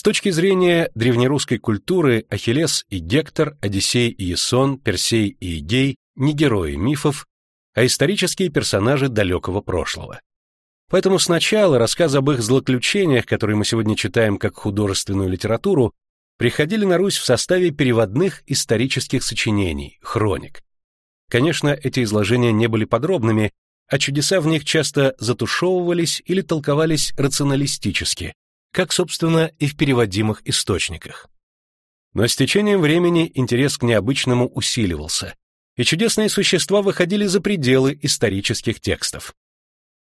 С точки зрения древнерусской культуры Ахиллес и Гектор, Одиссей и Ясон, Персей и Игей не герои мифов, а исторические персонажи далекого прошлого. Поэтому сначала рассказ об их злоключениях, которые мы сегодня читаем как художественную литературу, приходили на Русь в составе переводных исторических сочинений, хроник. Конечно, эти изложения не были подробными, а чудеса в них часто затушевывались или толковались рационалистически, как, собственно, и в переводимых источниках. Но с течением времени интерес к необычному усиливался, и чудесные существа выходили за пределы исторических текстов.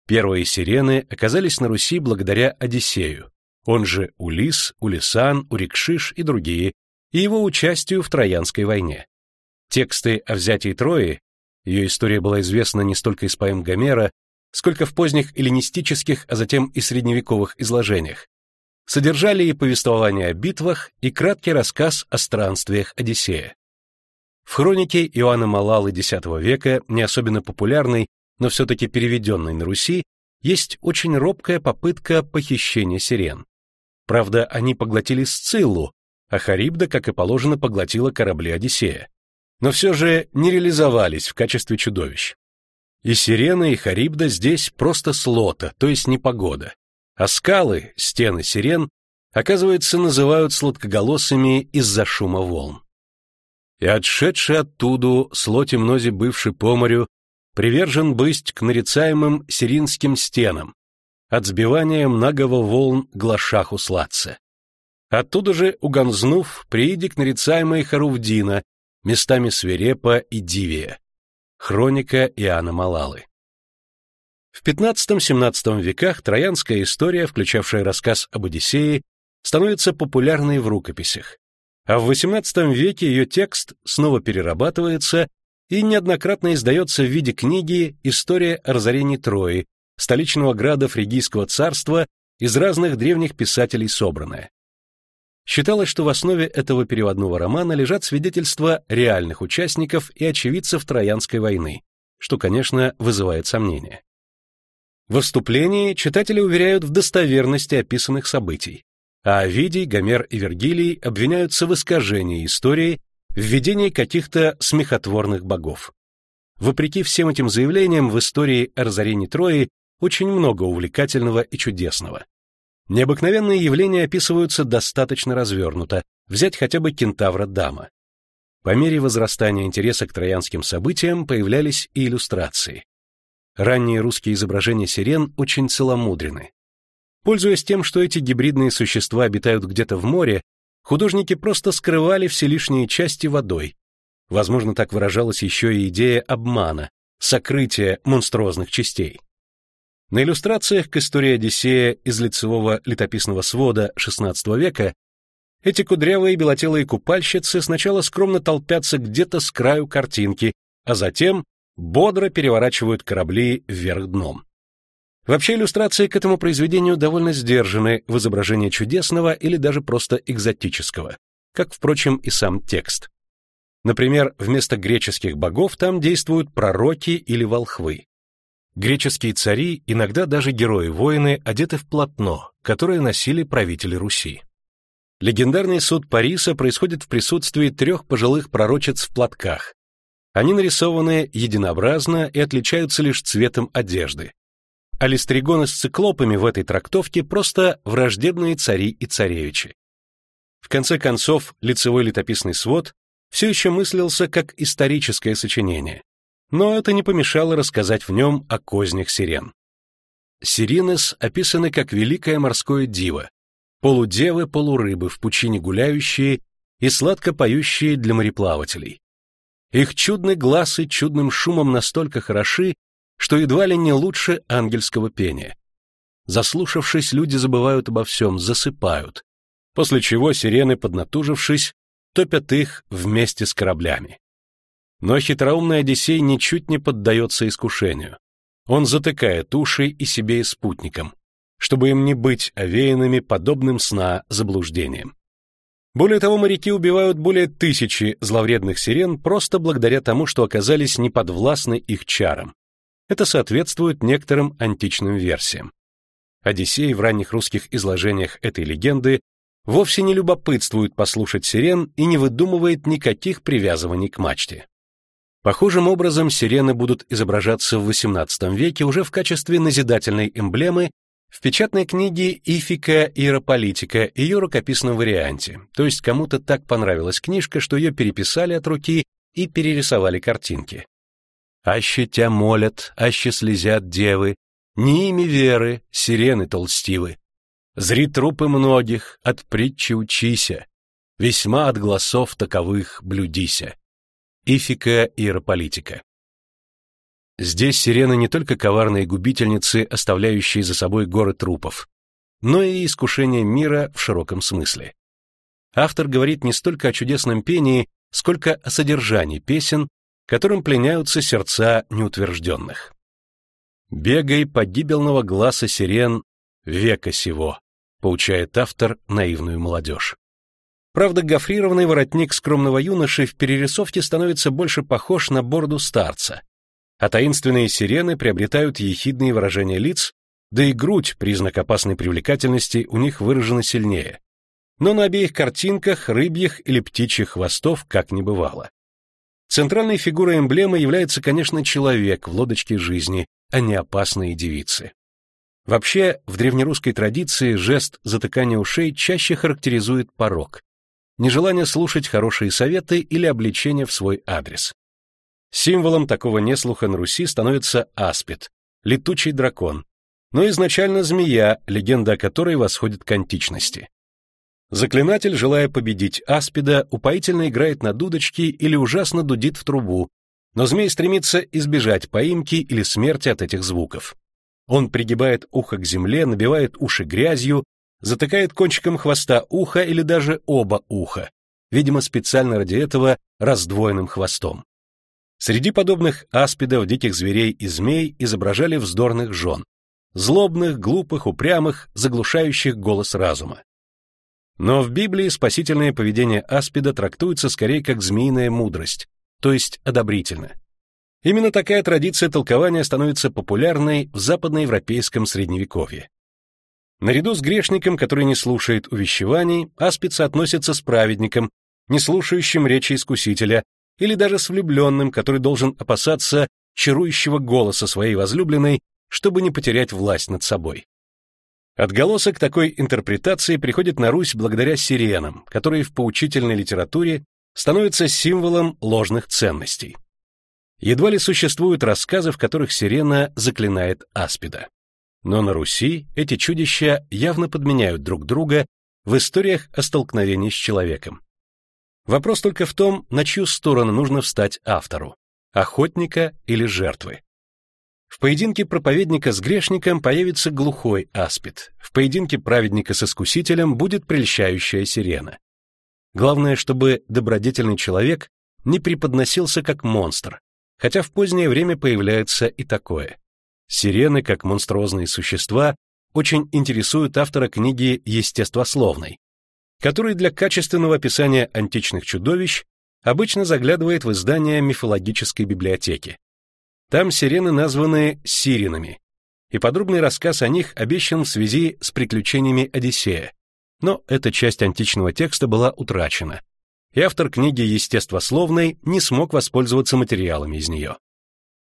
Первые сирены оказались на Руси благодаря Одиссею, он же Улис, Улисан, Урикшиш и другие, и его участию в Троянской войне. Тексты о взятии Трои, ее история была известна не столько из поэм Гомера, сколько в поздних эллинистических, а затем и средневековых изложениях, содержали и повествование о битвах, и краткий рассказ о странствиях Одиссея. В хронике Иоанна Малалы X века, не особенно популярной, но все-таки переведенной на Руси, есть очень робкая попытка похищения сирен. Правда, они поглотили Сциллу, а Харибда, как и положено, поглотила корабли Одиссея. Но все же не реализовались в качестве чудовищ. И сирена, и Харибда здесь просто слота, то есть непогода. А скалы, стены сирен, оказывается, называют сладкоголосыми из-за шума волн. И отшедший оттуда, слоте мнози бывший по морю, привержен бысть к нарицаемым сиринским стенам, от сбивания многого волн глашаху сладце. Оттуда же, угонзнув, прииди к нарицаемой Харувдина, местами свирепа и дивия. Хроника Иоанна Малалы. В XV-XVII веках троянская история, включавшая рассказ об Одиссее, становится популярной в рукописях, а в XVIII веке ее текст снова перерабатывается и неоднократно издается в виде книги «История о разорении Трои», столичного града Фригийского царства, из разных древних писателей собранная. Считалось, что в основе этого переводного романа лежат свидетельства реальных участников и очевидцев Троянской войны, что, конечно, вызывает сомнения. В вступлении читатели уверяют в достоверности описанных событий, а Овидий, Гомер и Вергилий обвиняются в искажении истории, в введении каких-то смехотворных богов. Вопреки всем этим заявлениям, в истории о разорении Трои очень много увлекательного и чудесного. Необыкновенные явления описываются достаточно развернуто, взять хотя бы кентавра Дама. По мере возрастания интереса к троянским событиям появлялись и иллюстрации. Ранние русские изображения сирен очень целомудрены. Пользуясь тем, что эти гибридные существа обитают где-то в море, художники просто скрывали все лишние части водой. Возможно, так выражалась еще и идея обмана, сокрытия монструозных частей. На иллюстрациях к истории Одиссея из лицевого летописного свода XVI века эти кудрявые белотелые купальщицы сначала скромно толпятся где-то с краю картинки, а затем бодро переворачивают корабли вверх дном. Вообще иллюстрации к этому произведению довольно сдержаны в изображении чудесного или даже просто экзотического, как, впрочем, и сам текст. Например, вместо греческих богов там действуют пророки или волхвы. Греческие цари, иногда даже герои-воины, одеты в полотно, которое носили правители Руси. Легендарный суд Париса происходит в присутствии трех пожилых пророчиц в платках. Они нарисованы единообразно и отличаются лишь цветом одежды, а листригоны с циклопами в этой трактовке просто враждебные цари и царевичи. В конце концов, лицевой летописный свод все еще мыслился как историческое сочинение, но это не помешало рассказать в нем о кознях сирен. Сиренес описаны как великое морское диво, полудевы, полурыбы в пучине гуляющие и сладко поющие для мореплавателей. Их чудный глаз и чудным шумом настолько хороши, что едва ли не лучше ангельского пения. Заслушавшись, люди забывают обо всем, засыпают, после чего сирены, поднатужившись, топят их вместе с кораблями. Но хитроумный Одиссей ничуть не поддается искушению. Он затыкает уши и себе и спутникам, чтобы им не быть овеянными подобным сна заблуждением. Более того, моряки убивают более тысячи зловредных сирен просто благодаря тому, что оказались неподвластны их чарам. Это соответствует некоторым античным версиям. Одиссей в ранних русских изложениях этой легенды вовсе не любопытствует послушать сирен и не выдумывает никаких привязываний к мачте. Похожим образом сирены будут изображаться в XVIII веке уже в качестве назидательной эмблемы в печатной книге «Ифика Иерополитика» ее рукописном варианте, то есть кому-то так понравилась книжка, что ее переписали от руки и перерисовали картинки. «Аще тя молят, аще слезят девы, не ими веры, сирены толстивы. Зри трупы многих, от притчи учися, весьма от голосов таковых блюдися». Ифика Иерополитика Здесь сирены не только коварные губительницы, оставляющие за собой горы трупов, но и искушение мира в широком смысле. Автор говорит не столько о чудесном пении, сколько о содержании песен, которым пленяются сердца неутвержденных. «Бегай погибельного глаза сирен века сего», поучает автор наивную молодежь. Правда, гофрированный воротник скромного юноши в перерисовке становится больше похож на борду старца, а таинственные сирены приобретают ехидные выражения лиц, да и грудь, признак опасной привлекательности, у них выражена сильнее. Но на обеих картинках рыбьих или птичьих хвостов как не бывало. Центральной фигурой эмблемы является, конечно, человек в лодочке жизни, а не опасные девицы. Вообще, в древнерусской традиции жест затыкания ушей чаще характеризует порог, нежелание слушать хорошие советы или обличения в свой адрес. Символом такого неслуха на Руси становится аспид, летучий дракон, но изначально змея, легенда о которой восходит к античности. Заклинатель, желая победить аспида, упоительно играет на дудочке или ужасно дудит в трубу, но змей стремится избежать поимки или смерти от этих звуков. Он пригибает ухо к земле, набивает уши грязью, затыкает кончиком хвоста ухо или даже оба уха, видимо, специально ради этого раздвоенным хвостом. Среди подобных аспидов, диких зверей и змей изображали вздорных жен, злобных, глупых, упрямых, заглушающих голос разума. Но в Библии спасительное поведение аспида трактуется скорее как змеиная мудрость, то есть одобрительно. Именно такая традиция толкования становится популярной в западноевропейском средневековье. Наряду с грешником, который не слушает увещеваний, аспид относится с праведником, не слушающим речи искусителя, или даже с влюбленным, который должен опасаться чарующего голоса своей возлюбленной, чтобы не потерять власть над собой. Отголосок такой интерпретации приходит на Русь благодаря сиренам, которые в поучительной литературе становятся символом ложных ценностей. Едва ли существуют рассказы, в которых сирена заклинает аспида. Но на Руси эти чудища явно подменяют друг друга в историях о столкновении с человеком. Вопрос только в том, на чью сторону нужно встать автору – охотника или жертвы. В поединке проповедника с грешником появится глухой аспид, в поединке праведника с искусителем будет прельщающая сирена. Главное, чтобы добродетельный человек не преподносился как монстр, хотя в позднее время появляется и такое. Сирены, как монструозные существа, очень интересуют автора книги «Естествословной», который для качественного описания античных чудовищ обычно заглядывает в издания мифологической библиотеки. Там сирены названы сиренами, и подробный рассказ о них обещан в связи с приключениями Одиссея. Но эта часть античного текста была утрачена, и автор книги естествословной не смог воспользоваться материалами из нее.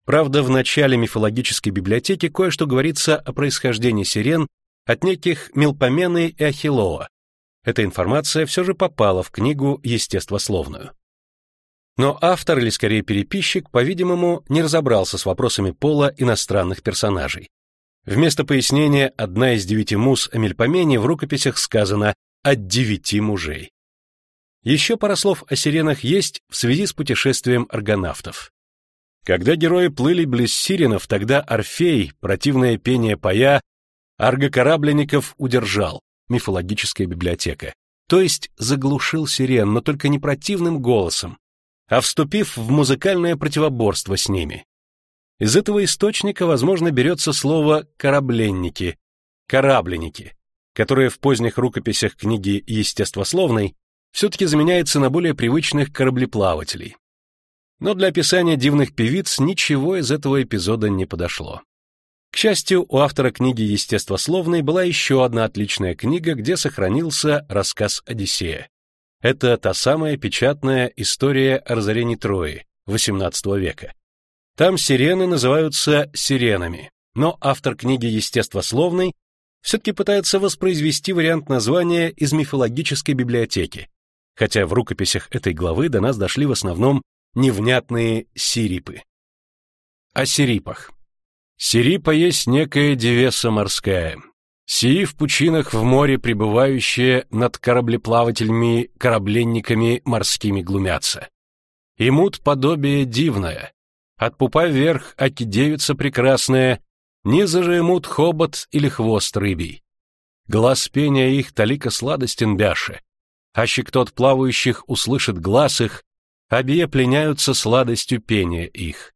Правда, в начале мифологической библиотеки кое-что говорится о происхождении сирен от неких Мелпомены и Ахиллоа, эта информация все же попала в книгу естествословную. Но автор, или скорее переписчик, по-видимому, не разобрался с вопросами пола иностранных персонажей. Вместо пояснения одна из девяти муз о Мельпомене в рукописях сказано «от девяти мужей». Еще пара слов о сиренах есть в связи с путешествием аргонавтов. Когда герои плыли близ сиренов, тогда Орфей, противное пение пая, аргокорабленников удержал, мифологическая библиотека, то есть заглушил сирен, но только не противным голосом, а вступив в музыкальное противоборство с ними. Из этого источника, возможно, берется слово «корабленники», «корабленники», которое в поздних рукописях книги естествословной все-таки заменяется на более привычных кораблеплавателей. Но для описания дивных певиц ничего из этого эпизода не подошло. К счастью, у автора книги естествословной была еще одна отличная книга, где сохранился рассказ Одиссея. Это та самая печатная история о разорении Трои XVIII века. Там сирены называются сиренами, но автор книги естествословной все-таки пытается воспроизвести вариант названия из мифологической библиотеки, хотя в рукописях этой главы до нас дошли в основном невнятные сирипы. О сирипах. Сирипа есть некая девеса морская. Сии в пучинах в море пребывающие над кораблеплавателями, корабленниками морскими глумятся. Имут подобие дивное. От пупа вверх аки девица прекрасная, низа же имут хобот или хвост рыбий. Глаз пения их талика сладостен бяше. Аще кто от плавающих услышит глаз их, обе пленяются сладостью пения их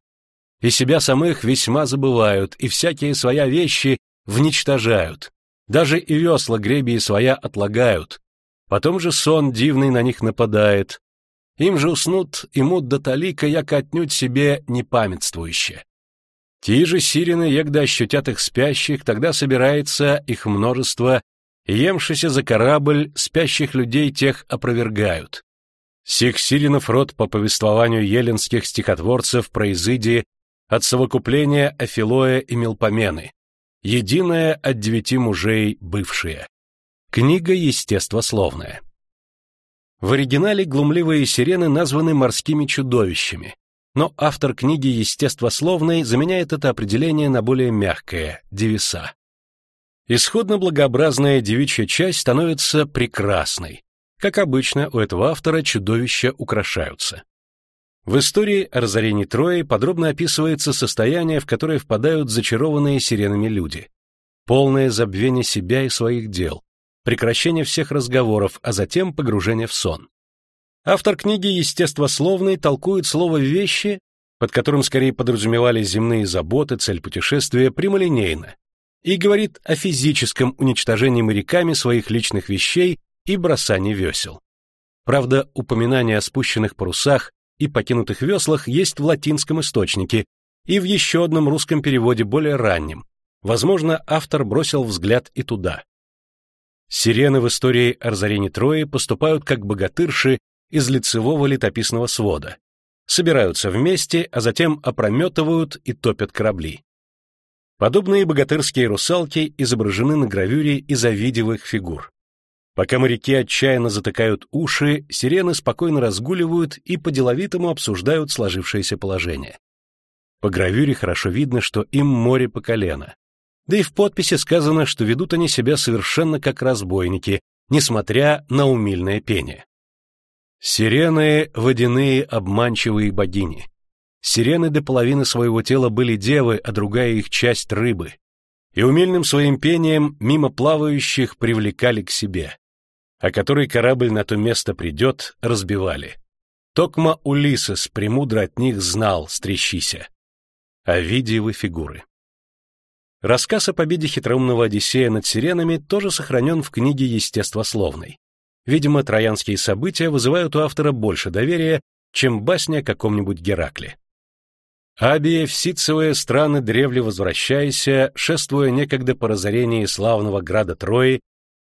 и себя самых весьма забывают, и всякие своя вещи вничтожают. Даже и весла гребии своя отлагают. Потом же сон дивный на них нападает. Им же уснут и мут до талика, як отнюдь себе непамятствующе. Ти же сирены, егда ощутят их спящих, тогда собирается их множество, и емшися за корабль, спящих людей тех опровергают. Сих сиренов род по повествованию еленских стихотворцев про Изыди от совокупления Афилоя и Мелпомены, единое от девяти мужей бывшие. Книга естествословная. В оригинале глумливые сирены названы морскими чудовищами, но автор книги естествословной заменяет это определение на более мягкое – девиса. Исходно благообразная девичья часть становится прекрасной. Как обычно, у этого автора чудовища украшаются. В истории о разорении Трои подробно описывается состояние, в которое впадают зачарованные сиренами люди. Полное забвение себя и своих дел, прекращение всех разговоров, а затем погружение в сон. Автор книги естествословной толкует слово «вещи», под которым скорее подразумевались земные заботы, цель путешествия, прямолинейно, и говорит о физическом уничтожении моряками своих личных вещей и бросании весел. Правда, упоминание о спущенных парусах и покинутых веслах есть в латинском источнике и в еще одном русском переводе более раннем. Возможно, автор бросил взгляд и туда. Сирены в истории о разорении Трои поступают как богатырши из лицевого летописного свода. Собираются вместе, а затем опрометывают и топят корабли. Подобные богатырские русалки изображены на гравюре из овидиевых фигур. Пока моряки отчаянно затыкают уши, сирены спокойно разгуливают и по-деловитому обсуждают сложившееся положение. По гравюре хорошо видно, что им море по колено. Да и в подписи сказано, что ведут они себя совершенно как разбойники, несмотря на умильное пение. Сирены — водяные обманчивые богини. Сирены до половины своего тела были девы, а другая их часть — рыбы. И умильным своим пением мимо плавающих привлекали к себе а который корабль на то место придет, разбивали. Токма Улисес премудро от них знал, стрещися. Овидиевы фигуры. Рассказ о победе хитроумного Одиссея над сиренами тоже сохранен в книге естествословной. Видимо, троянские события вызывают у автора больше доверия, чем басня о каком-нибудь Геракле. Абия в ситцевые страны древле возвращайся, шествуя некогда по разорении славного града Трои,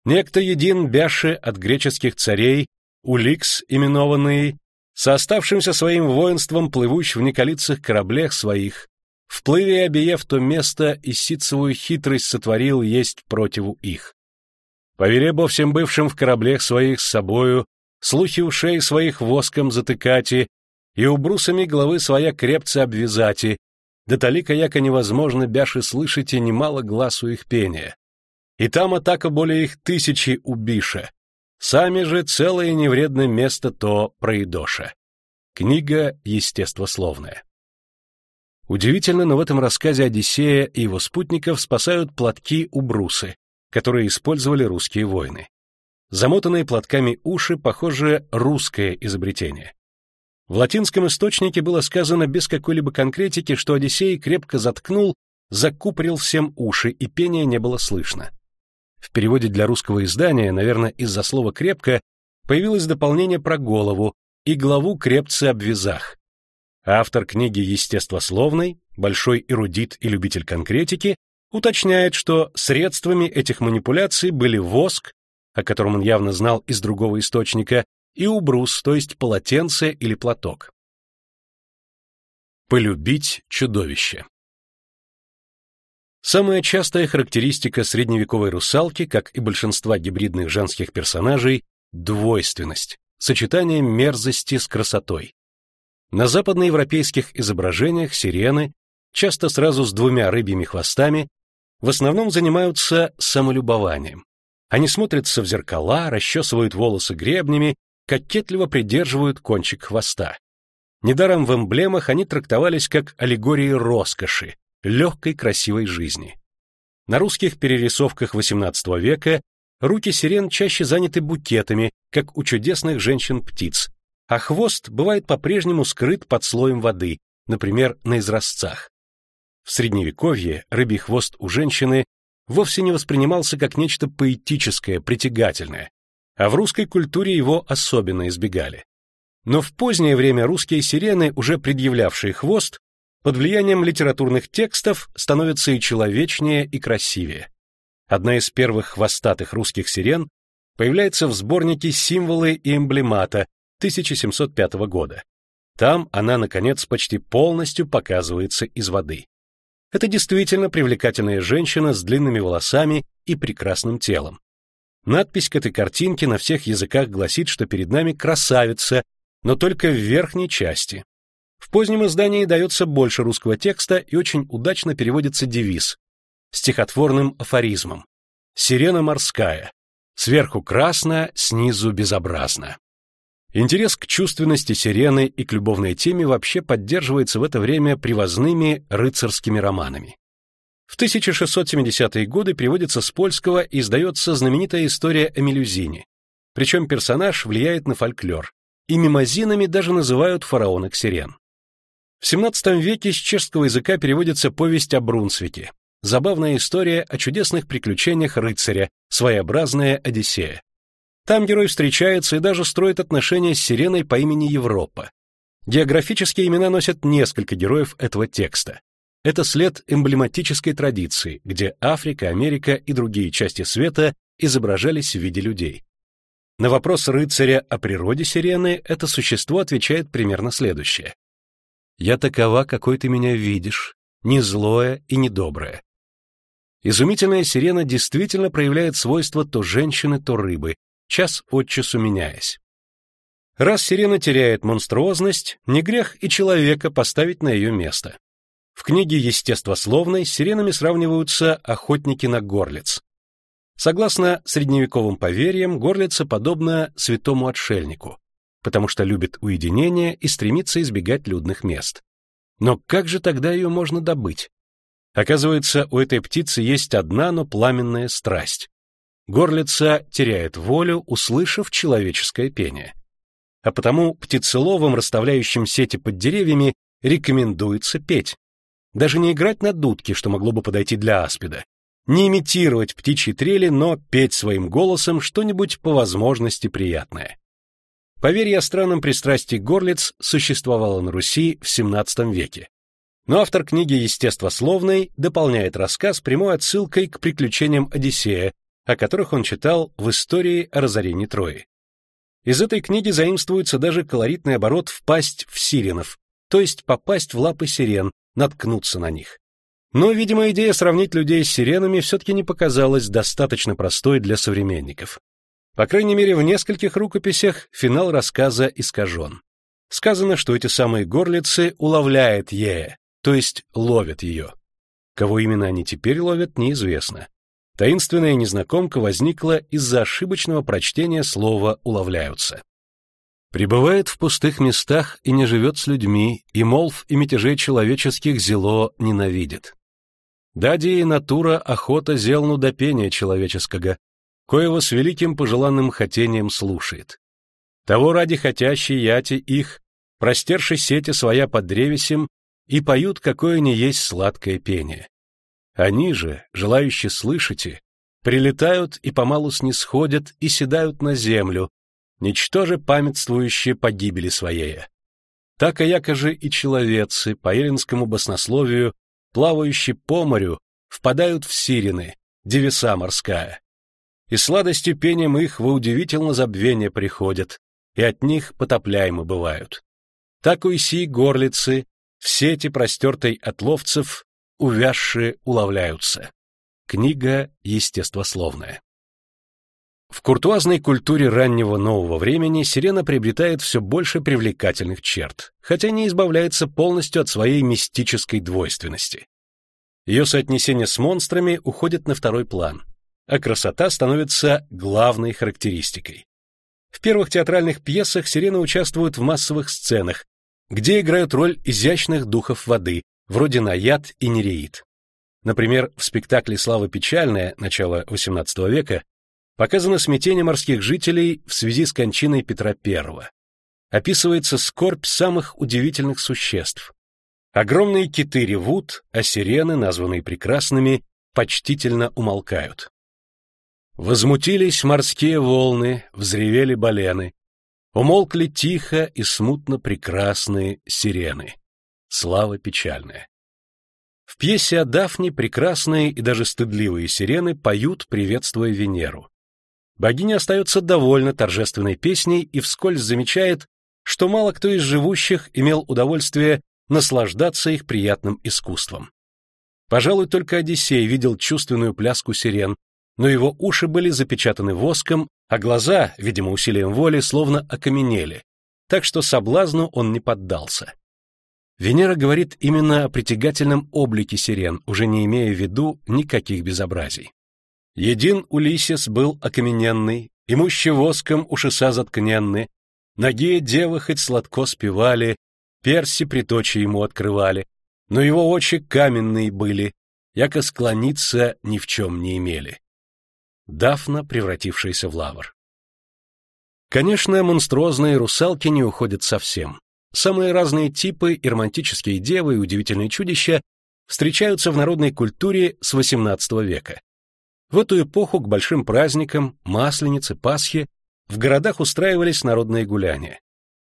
Некто един бяше от греческих царей, Уликс, именованный, со оставшимся своим воинством плывущ в неколицых кораблях своих, вплыве обеев то место и ситцевую хитрость сотворил есть противу их. Поверебо всем бывшим в кораблях своих с собою, слухи ушей своих воском затыкати, и убрусами головы своя крепце обвязати, да талика яко невозможно бяши слышите немало глазу их пения и там атака более их тысячи убиша. Сами же целое невредное место то проедоша. Книга естествословная. Удивительно, но в этом рассказе Одиссея и его спутников спасают платки у брусы, которые использовали русские воины. Замотанные платками уши, похоже, русское изобретение. В латинском источнике было сказано без какой-либо конкретики, что Одиссей крепко заткнул, закупорил всем уши, и пения не было слышно. В переводе для русского издания, наверное, из-за слова «крепко», появилось дополнение про голову и главу крепцы об вязах. Автор книги естествословной, большой эрудит и любитель конкретики, уточняет, что средствами этих манипуляций были воск, о котором он явно знал из другого источника, и убрус, то есть полотенце или платок. Полюбить чудовище. Самая частая характеристика средневековой русалки, как и большинства гибридных женских персонажей, двойственность, сочетание мерзости с красотой. На западноевропейских изображениях сирены, часто сразу с двумя рыбьими хвостами, в основном занимаются самолюбованием. Они смотрятся в зеркала, расчесывают волосы гребнями, кокетливо придерживают кончик хвоста. Недаром в эмблемах они трактовались как аллегории роскоши, легкой красивой жизни. На русских перерисовках XVIII века руки сирен чаще заняты букетами, как у чудесных женщин-птиц, а хвост бывает по-прежнему скрыт под слоем воды, например, на изразцах. В средневековье рыбий хвост у женщины вовсе не воспринимался как нечто поэтическое, притягательное, а в русской культуре его особенно избегали. Но в позднее время русские сирены, уже предъявлявшие хвост, под влиянием литературных текстов становится и человечнее, и красивее. Одна из первых хвостатых русских сирен появляется в сборнике «Символы и эмблемата» 1705 года. Там она, наконец, почти полностью показывается из воды. Это действительно привлекательная женщина с длинными волосами и прекрасным телом. Надпись к этой картинке на всех языках гласит, что перед нами красавица, но только в верхней части, в позднем издании дается больше русского текста и очень удачно переводится девиз стихотворным афоризмом. Сирена морская. Сверху красная, снизу безобразно. Интерес к чувственности сирены и к любовной теме вообще поддерживается в это время привозными рыцарскими романами. В 1670-е годы переводится с польского и издается знаменитая история о Мелюзине. Причем персонаж влияет на фольклор, и мимозинами даже называют фараонок сирен. В XVII веке с чешского языка переводится повесть о Брунсвике. Забавная история о чудесных приключениях рыцаря, своеобразная Одиссея. Там герой встречается и даже строит отношения с сиреной по имени Европа. Географические имена носят несколько героев этого текста. Это след эмблематической традиции, где Африка, Америка и другие части света изображались в виде людей. На вопрос рыцаря о природе сирены это существо отвечает примерно следующее. Я такова, какой ты меня видишь, не злое и не доброе. Изумительная сирена действительно проявляет свойства то женщины, то рыбы, час от часу меняясь. Раз сирена теряет монструозность, не грех и человека поставить на ее место. В книге естествословной с сиренами сравниваются охотники на горлиц. Согласно средневековым поверьям, горлица подобна святому отшельнику, потому что любит уединение и стремится избегать людных мест. Но как же тогда ее можно добыть? Оказывается, у этой птицы есть одна, но пламенная страсть. Горлица теряет волю, услышав человеческое пение. А потому птицеловым, расставляющим сети под деревьями, рекомендуется петь. Даже не играть на дудке, что могло бы подойти для аспида. Не имитировать птичьи трели, но петь своим голосом что-нибудь по возможности приятное. Поверье о странном пристрастии горлиц существовало на Руси в XVII веке. Но автор книги «Естествословной» дополняет рассказ прямой отсылкой к приключениям Одиссея, о которых он читал в истории о разорении Трои. Из этой книги заимствуется даже колоритный оборот «впасть в сиренов», то есть попасть в лапы сирен, наткнуться на них. Но, видимо, идея сравнить людей с сиренами все-таки не показалась достаточно простой для современников. По крайней мере, в нескольких рукописях финал рассказа искажен. Сказано, что эти самые горлицы уловляют Ея, то есть ловят ее. Кого именно они теперь ловят, неизвестно. Таинственная незнакомка возникла из-за ошибочного прочтения слова «уловляются». Пребывает в пустых местах и не живет с людьми, и молв и мятежей человеческих зело ненавидит. Дади и натура охота зелну до пения человеческого, коего с великим пожеланным хотением слушает. Того ради хотящий яти их, простерши сети своя под древесем, и поют, какое не есть сладкое пение. Они же, желающие слышите, прилетают и помалу снисходят и седают на землю, ничтоже памятствующие погибели своей. Так и якоже и человецы, по эллинскому баснословию, плавающие по морю, впадают в сирены, девеса морская. И сладостью пением их во удивительно забвение приходят, и от них потопляемы бывают. Так у сии горлицы, в сети простертой от ловцев, увязшие уловляются. Книга естествословная. В куртуазной культуре раннего нового времени сирена приобретает все больше привлекательных черт, хотя не избавляется полностью от своей мистической двойственности. Ее соотнесение с монстрами уходит на второй план, а красота становится главной характеристикой. В первых театральных пьесах сирена участвует в массовых сценах, где играют роль изящных духов воды, вроде Наяд и Нереид. Например, в спектакле «Слава печальная» начала XVIII века показано смятение морских жителей в связи с кончиной Петра I. Описывается скорбь самых удивительных существ. Огромные киты ревут, а сирены, названные прекрасными, почтительно умолкают. Возмутились морские волны, взревели балены. Умолкли тихо и смутно прекрасные сирены. Слава печальная. В пьесе о Дафне прекрасные и даже стыдливые сирены поют, приветствуя Венеру. Богиня остается довольна торжественной песней и вскользь замечает, что мало кто из живущих имел удовольствие наслаждаться их приятным искусством. Пожалуй, только Одиссей видел чувственную пляску сирен, но его уши были запечатаны воском, а глаза, видимо, усилием воли, словно окаменели, так что соблазну он не поддался. Венера говорит именно о притягательном облике сирен, уже не имея в виду никаких безобразий. Един Улисес был окамененный, имуще воском ушеса заткненны, ноги девы хоть сладко спевали, перси приточи ему открывали, но его очи каменные были, яко склониться ни в чем не имели. Дафна, превратившаяся в лавр. Конечно, монструозные русалки не уходят совсем. Самые разные типы и романтические девы и удивительные чудища встречаются в народной культуре с XVIII века. В эту эпоху к большим праздникам, Масленице, Пасхе, в городах устраивались народные гуляния.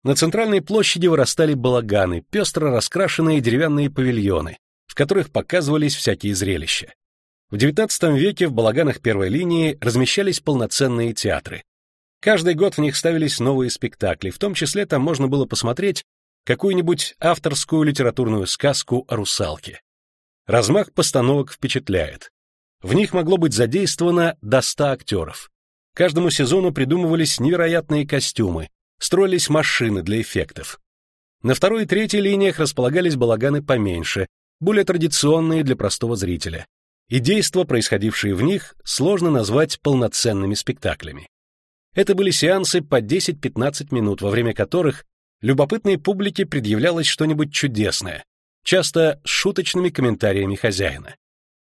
На центральной площади вырастали балаганы, пестро раскрашенные деревянные павильоны, в которых показывались всякие зрелища. В XIX веке в балаганах первой линии размещались полноценные театры. Каждый год в них ставились новые спектакли, в том числе там можно было посмотреть какую-нибудь авторскую литературную сказку о русалке. Размах постановок впечатляет. В них могло быть задействовано до 100 актеров. Каждому сезону придумывались невероятные костюмы, строились машины для эффектов. На второй и третьей линиях располагались балаганы поменьше, более традиционные для простого зрителя. И действа, происходившие в них, сложно назвать полноценными спектаклями. Это были сеансы по 10-15 минут, во время которых любопытной публике предъявлялось что-нибудь чудесное, часто с шуточными комментариями хозяина.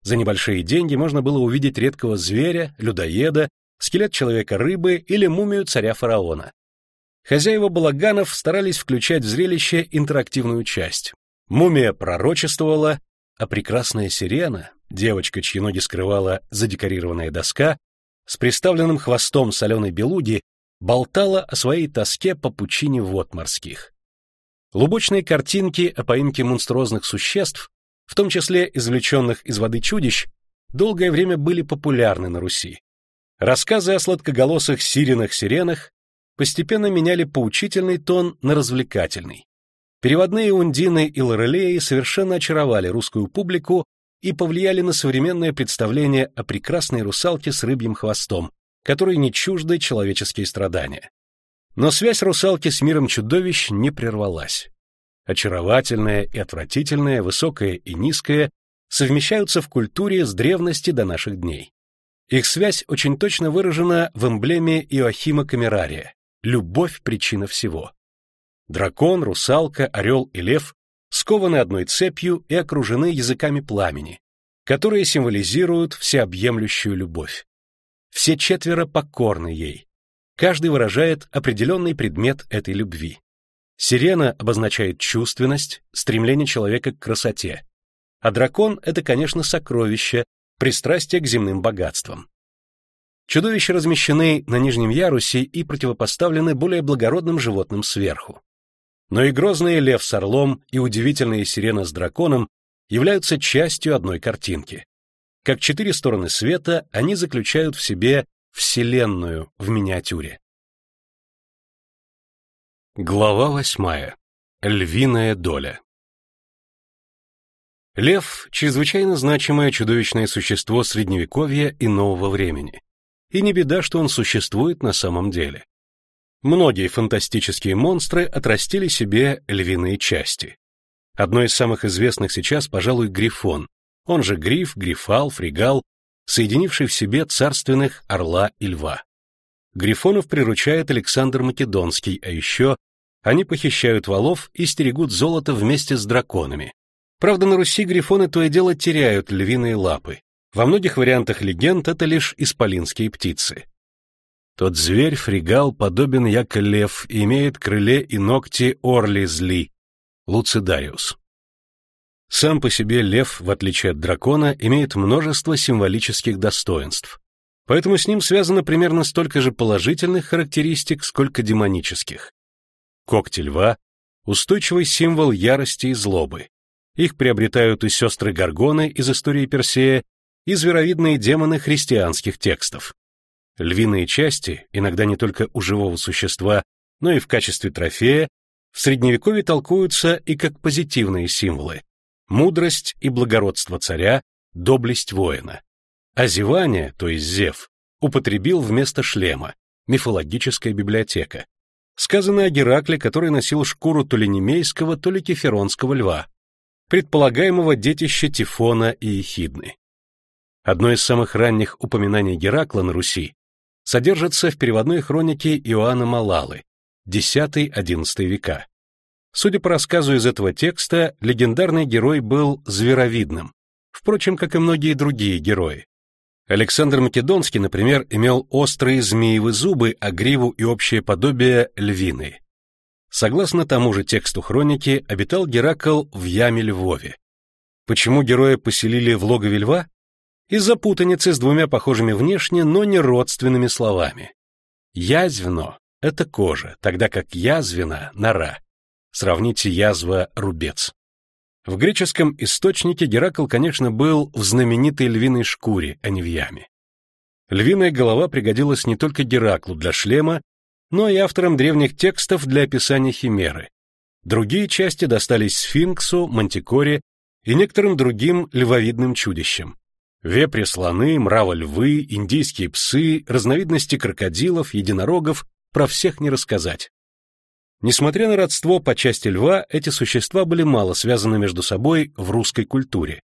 За небольшие деньги можно было увидеть редкого зверя, людоеда, скелет человека-рыбы или мумию царя-фараона. Хозяева балаганов старались включать в зрелище интерактивную часть. Мумия пророчествовала, а прекрасная сирена, девочка, чьи ноги скрывала задекорированная доска, с приставленным хвостом соленой белуги, болтала о своей тоске по пучине вод морских. Лубочные картинки о поимке монструозных существ в том числе извлеченных из воды чудищ, долгое время были популярны на Руси. Рассказы о сладкоголосых сиренах-сиренах постепенно меняли поучительный тон на развлекательный. Переводные ундины и лорелеи совершенно очаровали русскую публику и повлияли на современное представление о прекрасной русалке с рыбьим хвостом, которой не чужды человеческие страдания. Но связь русалки с миром чудовищ не прервалась очаровательное и отвратительное, высокое и низкое совмещаются в культуре с древности до наших дней. Их связь очень точно выражена в эмблеме Иоахима Камерария «Любовь – причина всего». Дракон, русалка, орел и лев скованы одной цепью и окружены языками пламени, которые символизируют всеобъемлющую любовь. Все четверо покорны ей. Каждый выражает определенный предмет этой любви. Сирена обозначает чувственность, стремление человека к красоте. А дракон — это, конечно, сокровище, пристрастие к земным богатствам. Чудовища размещены на нижнем ярусе и противопоставлены более благородным животным сверху. Но и грозный лев с орлом, и удивительная сирена с драконом являются частью одной картинки. Как четыре стороны света, они заключают в себе Вселенную в миниатюре. Глава восьмая. Львиная доля. Лев — чрезвычайно значимое чудовищное существо Средневековья и нового времени. И не беда, что он существует на самом деле. Многие фантастические монстры отрастили себе львиные части. Одно из самых известных сейчас, пожалуй, Грифон, он же Гриф, Грифал, Фригал, соединивший в себе царственных орла и льва. Грифонов приручает Александр Македонский, а еще они похищают валов и стерегут золото вместе с драконами, Правда, на Руси грифоны то и дело теряют львиные лапы. Во многих вариантах легенд это лишь исполинские птицы. Тот зверь, фригал, подобен яко лев, имеет крыле и ногти орли зли. Луцидариус. Сам по себе лев, в отличие от дракона, имеет множество символических достоинств. Поэтому с ним связано примерно столько же положительных характеристик, сколько демонических. Когти льва — устойчивый символ ярости и злобы. Их приобретают и сестры Гаргоны из истории Персея, и зверовидные демоны христианских текстов. Львиные части, иногда не только у живого существа, но и в качестве трофея, в Средневековье толкуются и как позитивные символы – мудрость и благородство царя, доблесть воина. А зевание, то есть зев, употребил вместо шлема, мифологическая библиотека. Сказано о Геракле, который носил шкуру то ли немейского, то ли кеферонского льва, предполагаемого детища Тифона и Ехидны. Одно из самых ранних упоминаний Геракла на Руси содержится в переводной хронике Иоанна Малалы, X-XI века. Судя по рассказу из этого текста, легендарный герой был зверовидным, впрочем, как и многие другие герои. Александр Македонский, например, имел острые змеевы зубы, а гриву и общее подобие львиной. Согласно тому же тексту хроники, обитал Геракл в яме Львове. Почему героя поселили в логове льва? Из-за путаницы с двумя похожими внешне, но не родственными словами. Язвно — это кожа, тогда как язвина — нора. Сравните язва — рубец. В греческом источнике Геракл, конечно, был в знаменитой львиной шкуре, а не в яме. Львиная голова пригодилась не только Гераклу для шлема, но и авторам древних текстов для описания химеры. Другие части достались сфинксу, мантикоре и некоторым другим львовидным чудищам. Вепри, слоны, мравы-львы, индийские псы, разновидности крокодилов, единорогов, про всех не рассказать. Несмотря на родство по части льва, эти существа были мало связаны между собой в русской культуре,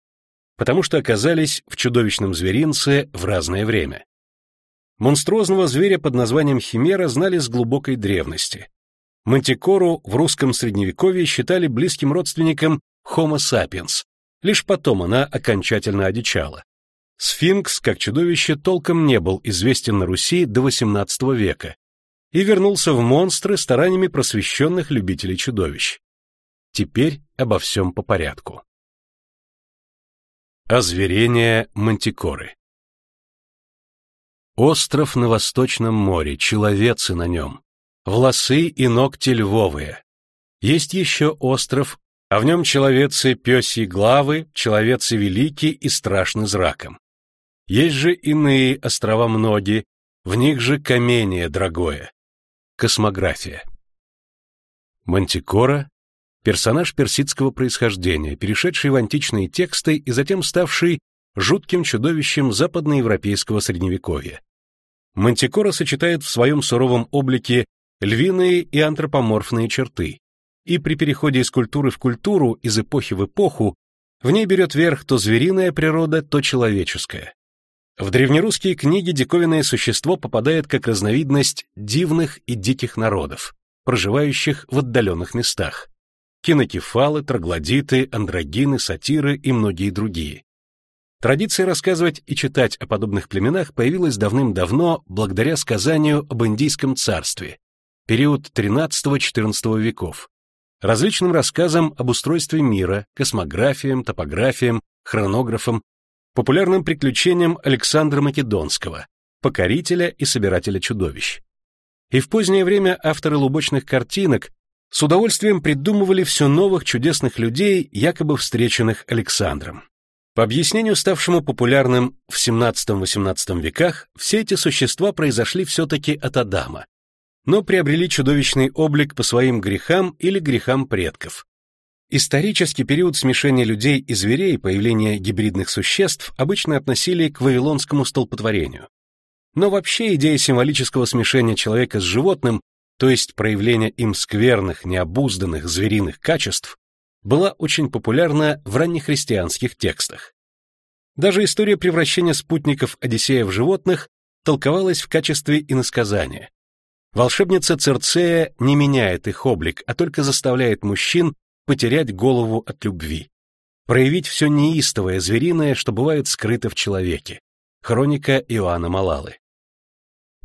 потому что оказались в чудовищном зверинце в разное время. Монструозного зверя под названием химера знали с глубокой древности. Мантикору в русском средневековье считали близким родственником Homo sapiens. Лишь потом она окончательно одичала. Сфинкс, как чудовище, толком не был известен на Руси до XVIII века и вернулся в монстры стараниями просвещенных любителей чудовищ. Теперь обо всем по порядку. Озверение мантикоры Остров на Восточном море, человецы на нем, волосы и ногти львовые. Есть еще остров, а в нем человецы пёсьи главы, человецы великий и страшны зраком. Есть же иные острова многие, в них же камение дорогое. Космография. Мантикора — персонаж персидского происхождения, перешедший в античные тексты и затем ставший жутким чудовищем западноевропейского средневековья. Мантикора сочетает в своем суровом облике львиные и антропоморфные черты, и при переходе из культуры в культуру, из эпохи в эпоху, в ней берет верх то звериная природа, то человеческая. В древнерусские книги диковинное существо попадает как разновидность дивных и диких народов, проживающих в отдаленных местах. Кинокефалы, троглодиты, андрогины, сатиры и многие другие. Традиция рассказывать и читать о подобных племенах появилась давным-давно благодаря сказанию об Индийском царстве, период XIII-XIV веков, различным рассказам об устройстве мира, космографиям, топографиям, хронографам, популярным приключениям Александра Македонского, покорителя и собирателя чудовищ. И в позднее время авторы лубочных картинок с удовольствием придумывали все новых чудесных людей, якобы встреченных Александром. По объяснению, ставшему популярным в XVII-XVIII веках, все эти существа произошли все-таки от Адама, но приобрели чудовищный облик по своим грехам или грехам предков. Исторический период смешения людей и зверей и появления гибридных существ обычно относили к вавилонскому столпотворению. Но вообще идея символического смешения человека с животным, то есть проявления им скверных, необузданных звериных качеств, была очень популярна в раннехристианских текстах. Даже история превращения спутников Одиссея в животных толковалась в качестве иносказания. Волшебница Церцея не меняет их облик, а только заставляет мужчин потерять голову от любви. Проявить все неистовое, звериное, что бывает скрыто в человеке. Хроника Иоанна Малалы.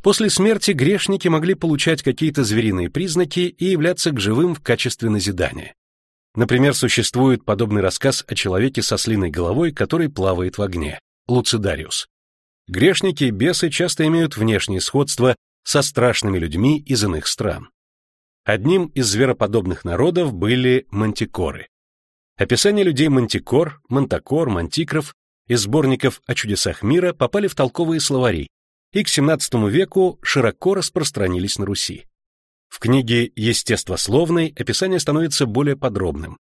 После смерти грешники могли получать какие-то звериные признаки и являться к живым в качестве назидания. Например, существует подобный рассказ о человеке со слиной головой, который плавает в огне. Луцидариус. Грешники и бесы часто имеют внешнее сходство со страшными людьми из иных стран. Одним из звероподобных народов были мантикоры. Описания людей мантикор, мантакор, мантикров из сборников о чудесах мира попали в толковые словари и к XVII веку широко распространились на Руси. В книге «Естествословной» описание становится более подробным,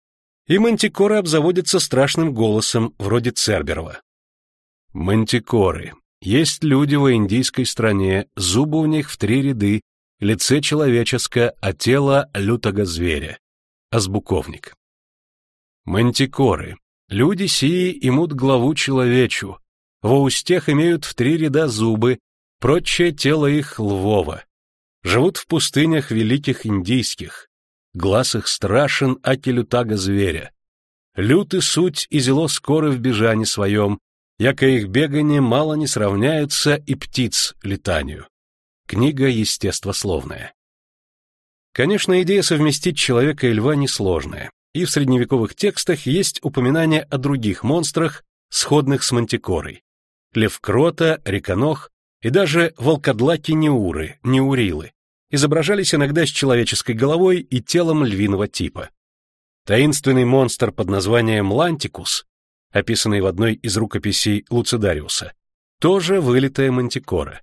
и мантикоры обзаводятся страшным голосом, вроде Церберова. Мантикоры. Есть люди в индийской стране, зубы у них в три ряды, лице человеческое, а тело лютого зверя. Азбуковник. Мантикоры. Люди сии имут главу человечу, во устех имеют в три ряда зубы, прочее тело их львово. Живут в пустынях великих индийских. Глаз их страшен, аки лютага зверя. Люты суть и зело скоро в бежане своем, яко их бегание мало не сравняются и птиц летанию. Книга естествословная. Конечно, идея совместить человека и льва несложная, и в средневековых текстах есть упоминания о других монстрах, сходных с мантикорой. Лев Крота, Реконох и даже волкодлаки-неуры, неурилы, изображались иногда с человеческой головой и телом львиного типа. Таинственный монстр под названием Лантикус, описанный в одной из рукописей Луцидариуса, тоже вылитая мантикора.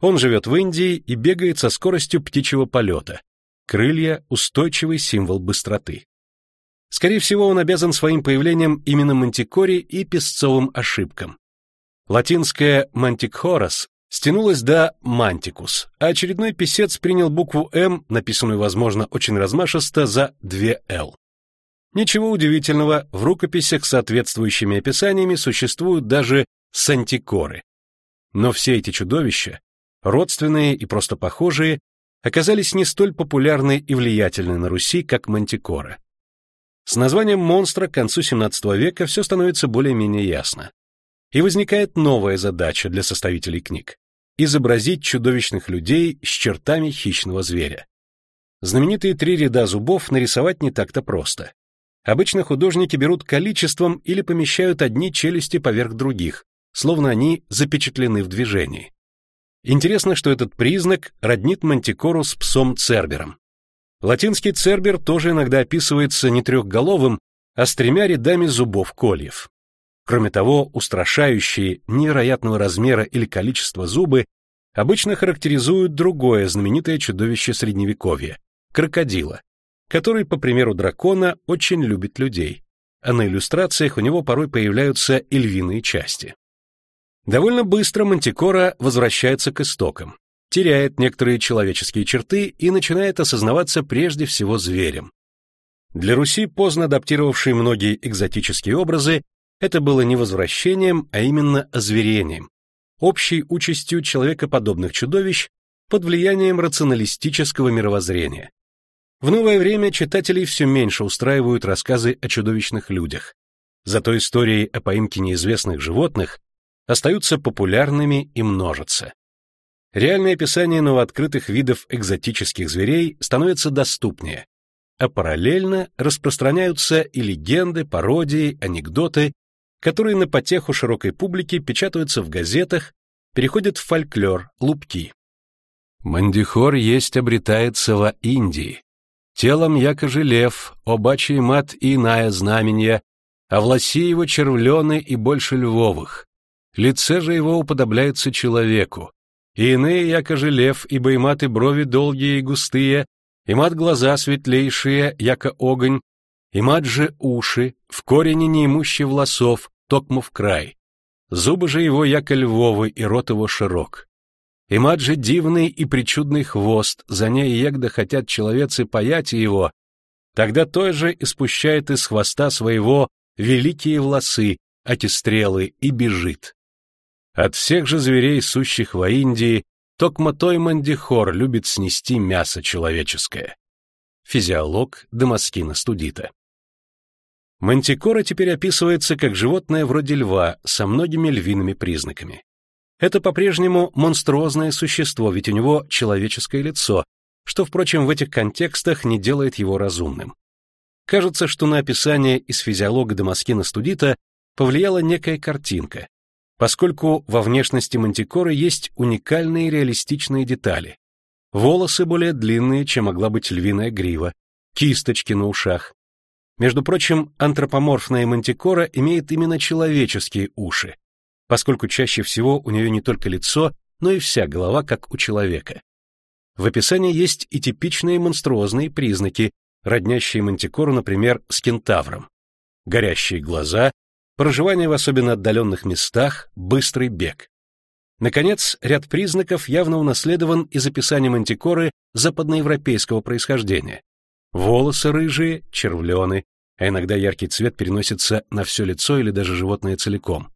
Он живет в Индии и бегает со скоростью птичьего полета. Крылья — устойчивый символ быстроты. Скорее всего, он обязан своим появлением именно мантикоре и песцовым ошибкам. Латинское «мантикхорос» стянулось до «мантикус», а очередной писец принял букву «М», написанную, возможно, очень размашисто, за две «Л». Ничего удивительного, в рукописях с соответствующими описаниями существуют даже сантикоры. Но все эти чудовища родственные и просто похожие, оказались не столь популярны и влиятельны на Руси, как мантикора. С названием монстра к концу XVII века все становится более-менее ясно. И возникает новая задача для составителей книг — изобразить чудовищных людей с чертами хищного зверя. Знаменитые три ряда зубов нарисовать не так-то просто. Обычно художники берут количеством или помещают одни челюсти поверх других, словно они запечатлены в движении. Интересно, что этот признак роднит мантикору с псом Цербером. Латинский Цербер тоже иногда описывается не трехголовым, а с тремя рядами зубов кольев. Кроме того, устрашающие невероятного размера или количества зубы обычно характеризуют другое знаменитое чудовище Средневековья — крокодила, который, по примеру дракона, очень любит людей, а на иллюстрациях у него порой появляются и львиные части. Довольно быстро Мантикора возвращается к истокам, теряет некоторые человеческие черты и начинает осознаваться прежде всего зверем. Для Руси, поздно адаптировавшей многие экзотические образы, это было не возвращением, а именно озверением, общей участью человекоподобных чудовищ под влиянием рационалистического мировоззрения. В новое время читателей все меньше устраивают рассказы о чудовищных людях. Зато истории о поимке неизвестных животных остаются популярными и множатся. Реальное описание новооткрытых видов экзотических зверей становится доступнее, а параллельно распространяются и легенды, пародии, анекдоты, которые на потеху широкой публики печатаются в газетах, переходят в фольклор, лупки. Мандихор есть обретается во Индии. Телом якоже лев, обачий мат и иная знаменья, а волоси его червлены и больше львовых. Лице же его уподобляется человеку, и иные, яко же лев, ибо и брови долгие и густые, имат глаза светлейшие, яко огонь, имат же уши, в корени неимущие волосов, токму в край. Зубы же его, яко львовы, и рот его широк. Имат же дивный и причудный хвост, за ней егда хотят человецы паять его, тогда той же испущает из хвоста своего великие волосы, эти стрелы, и бежит. От всех же зверей, сущих во Индии, токмо той мандихор любит снести мясо человеческое. Физиолог Дамаскина Студита. Мантикора теперь описывается как животное вроде льва со многими львиными признаками. Это по-прежнему монструозное существо, ведь у него человеческое лицо, что, впрочем, в этих контекстах не делает его разумным. Кажется, что на описание из физиолога Дамаскина Студита повлияла некая картинка, поскольку во внешности мантикоры есть уникальные реалистичные детали. Волосы более длинные, чем могла быть львиная грива, кисточки на ушах. Между прочим, антропоморфная мантикора имеет именно человеческие уши, поскольку чаще всего у нее не только лицо, но и вся голова, как у человека. В описании есть и типичные монструозные признаки, роднящие мантикору, например, с кентавром. Горящие глаза, проживание в особенно отдаленных местах, быстрый бег. Наконец, ряд признаков явно унаследован из описания мантикоры западноевропейского происхождения. Волосы рыжие, червлены, а иногда яркий цвет переносится на все лицо или даже животное целиком.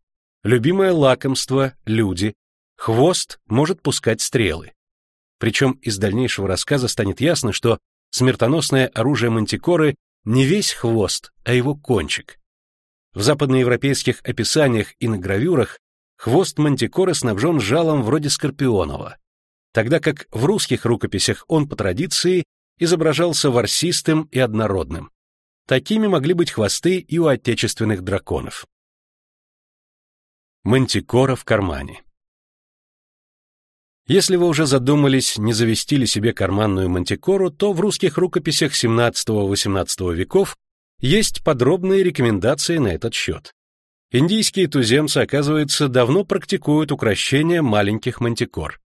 Любимое лакомство — люди. Хвост может пускать стрелы. Причем из дальнейшего рассказа станет ясно, что смертоносное оружие мантикоры не весь хвост, а его кончик. В западноевропейских описаниях и на гравюрах хвост мантикоры снабжен жалом вроде скорпионова, тогда как в русских рукописях он по традиции изображался ворсистым и однородным. Такими могли быть хвосты и у отечественных драконов. Мантикора в кармане Если вы уже задумались, не завести ли себе карманную мантикору, то в русских рукописях XVII-XVIII веков есть подробные рекомендации на этот счет. Индийские туземцы, оказывается, давно практикуют укрощение маленьких мантикор.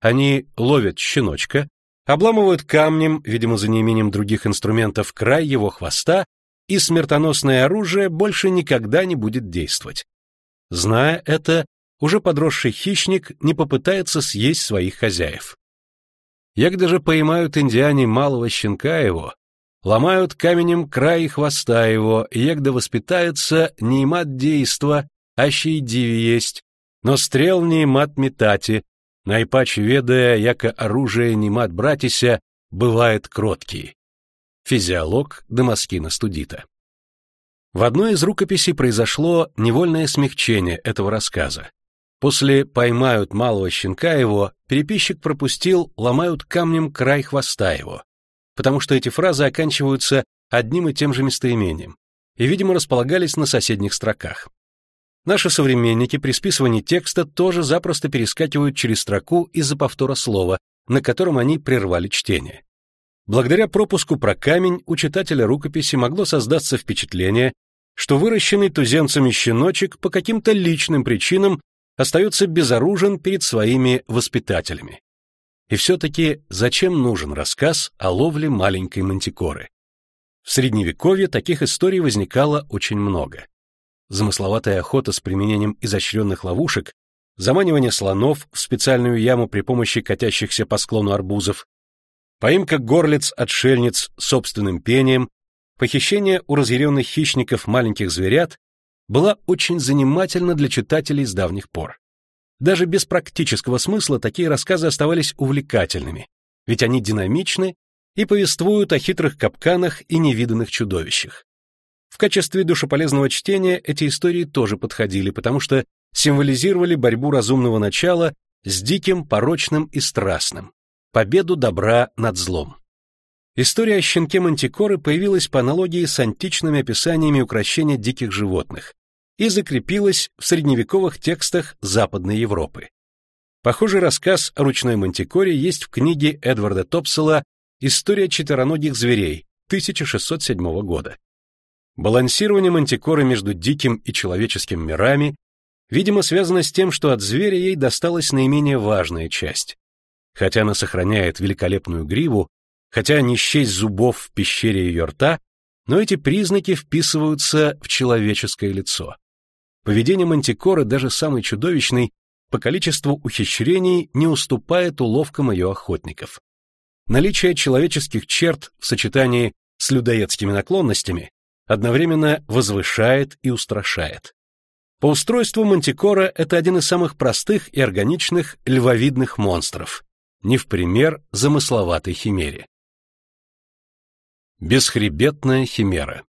Они ловят щеночка, обламывают камнем, видимо, за неимением других инструментов, край его хвоста, и смертоносное оружие больше никогда не будет действовать. Зная это, уже подросший хищник не попытается съесть своих хозяев. Ягоды же поймают индиане малого щенка его, ломают каменем край хвоста его, егда воспитается не имат действа, аще и диви есть, но стрел не имат метати, найпаче ведая, яко оружие не имат братися, бывает кроткий. Физиолог Дамаскина Студита. В одной из рукописей произошло невольное смягчение этого рассказа. После «поймают малого щенка его» переписчик пропустил «ломают камнем край хвоста его» потому что эти фразы оканчиваются одним и тем же местоимением и, видимо, располагались на соседних строках. Наши современники при списывании текста тоже запросто перескакивают через строку из-за повтора слова, на котором они прервали чтение. Благодаря пропуску про камень у читателя рукописи могло создаться впечатление, что выращенный туземцами щеночек по каким-то личным причинам остается безоружен перед своими воспитателями. И все-таки зачем нужен рассказ о ловле маленькой мантикоры? В Средневековье таких историй возникало очень много. Замысловатая охота с применением изощренных ловушек, заманивание слонов в специальную яму при помощи катящихся по склону арбузов, поимка горлиц-отшельниц собственным пением, похищение у разъяренных хищников маленьких зверят была очень занимательна для читателей с давних пор. Даже без практического смысла такие рассказы оставались увлекательными, ведь они динамичны и повествуют о хитрых капканах и невиданных чудовищах. В качестве душеполезного чтения эти истории тоже подходили, потому что символизировали борьбу разумного начала с диким, порочным и страстным, победу добра над злом. История о щенке Мантикоры появилась по аналогии с античными описаниями укрощения диких животных, и закрепилась в средневековых текстах Западной Европы. Похожий рассказ о ручной мантикоре есть в книге Эдварда Топсела «История четвероногих зверей» 1607 года. Балансирование мантикоры между диким и человеческим мирами, видимо, связано с тем, что от зверя ей досталась наименее важная часть. Хотя она сохраняет великолепную гриву, хотя не счесть зубов в пещере ее рта, но эти признаки вписываются в человеческое лицо. Поведение мантикоры, даже самой чудовищной, по количеству ухищрений не уступает уловкам ее охотников. Наличие человеческих черт в сочетании с людоедскими наклонностями одновременно возвышает и устрашает. По устройству мантикора это один из самых простых и органичных львовидных монстров, не в пример замысловатой химере. Бесхребетная химера